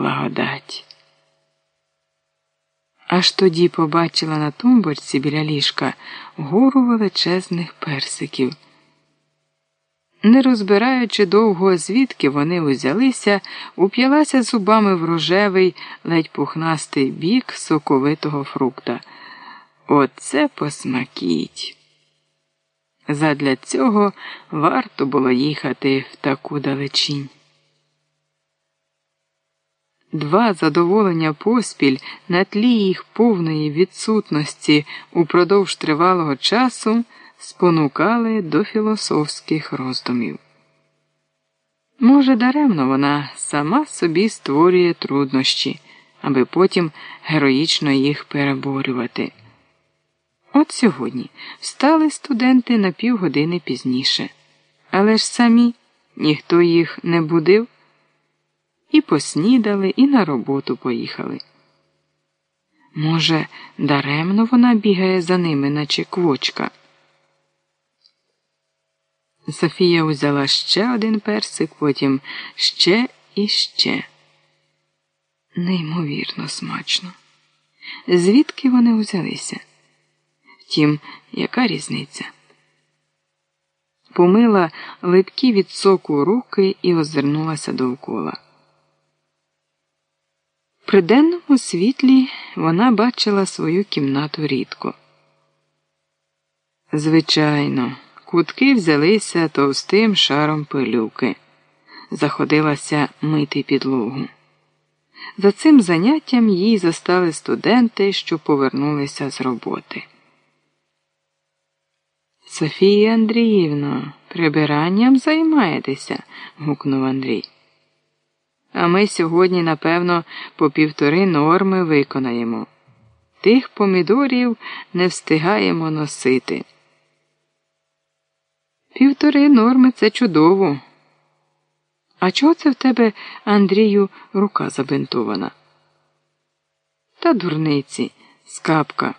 благодать. Аж тоді побачила на тумбочці біля ліжка гору величезних персиків. Не розбираючи довго, звідки вони узялися, уп'ялася зубами в рожевий, ледь пухнастий бік соковитого фрукта. Оце посмакіть. Задля цього варто було їхати в таку далечінь. Два задоволення поспіль на тлі їх повної відсутності упродовж тривалого часу спонукали до філософських роздумів. Може, даремно вона сама собі створює труднощі, аби потім героїчно їх переборювати. От сьогодні встали студенти на півгодини пізніше, але ж самі ніхто їх не будив і поснідали, і на роботу поїхали. Може, даремно вона бігає за ними, наче квочка. Софія узяла ще один персик, потім ще і ще. Неймовірно смачно. Звідки вони узялися? Втім, яка різниця? Помила липкі від соку руки і озирнулася довкола. При денному світлі вона бачила свою кімнату рідко. Звичайно, кутки взялися товстим шаром пилюки, заходилася мити підлогу. За цим заняттям їй застали студенти, що повернулися з роботи. Софія Андріївна, прибиранням займаєтеся, гукнув Андрій. А ми сьогодні, напевно, по півтори норми виконаємо. Тих помідорів не встигаємо носити. Півтори норми це чудово. А чого це в тебе, Андрію, рука забинтована? Та дурниці, скапка.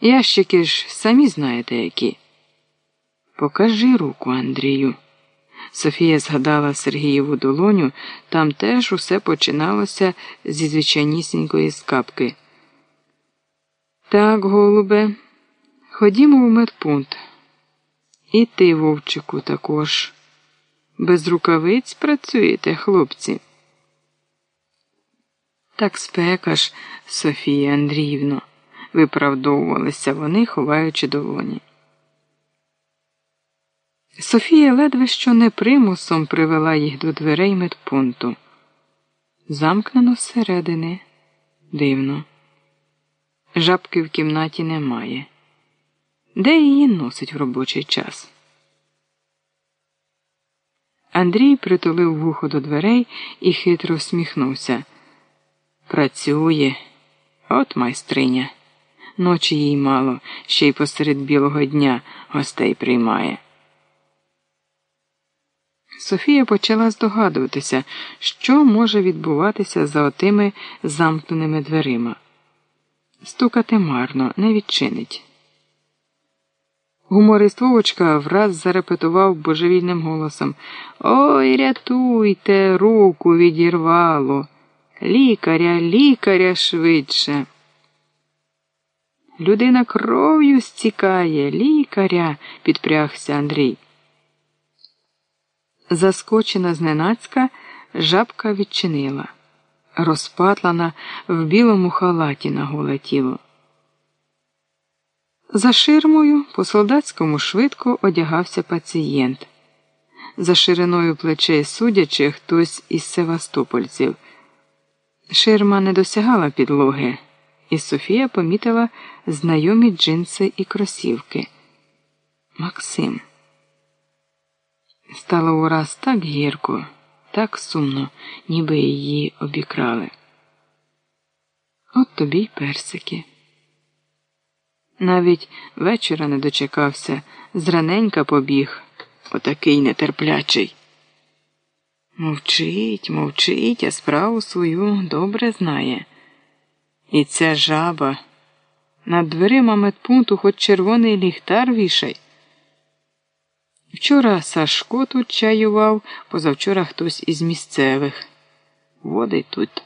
Ящики ж самі знаєте які. Покажи руку, Андрію. Софія згадала Сергієву долоню, там теж усе починалося зі звичайнісінької скапки. Так, голубе, ходімо в медпункт. І ти, вовчику, також. Без рукавиць працюєте, хлопці. Так спека ж, Софія Андріївно, виправдовувалися вони, ховаючи долоні. Софія ледве що не примусом привела їх до дверей медпункту. Замкнено зсередини. Дивно. Жабки в кімнаті немає. Де її носить в робочий час? Андрій притулив вухо до дверей і хитро всміхнувся. Працює, от майстриня. Ночі їй мало, ще й посеред білого дня гостей приймає. Софія почала здогадуватися, що може відбуватися за отими замкненими дверима. Стукати марно, не відчинить. Гуморист Вовочка враз зарепетував божевільним голосом Ой, рятуйте, руку відірвало. Лікаря, лікаря швидше. Людина кров'ю стікає, лікаря, підпрягся Андрій. Заскочена зненацька, жабка відчинила, розпатлана в білому халаті на голе тіло. За ширмою по солдатському швидко одягався пацієнт. За шириною плечей судячи хтось із севастопольців. Ширма не досягала підлоги, і Софія помітила знайомі джинси і кросівки. Максим. Стало ураз так гірко, так сумно, ніби її обікрали. От тобі й персики. Навіть вечора не дочекався, зраненька побіг, отакий нетерплячий. Мовчить, мовчить, а справу свою добре знає. І ця жаба над дверима медпункту хоч червоний ліхтар вішай. Вчора Сашко тут чаював, позавчора хтось із місцевих. Водить тут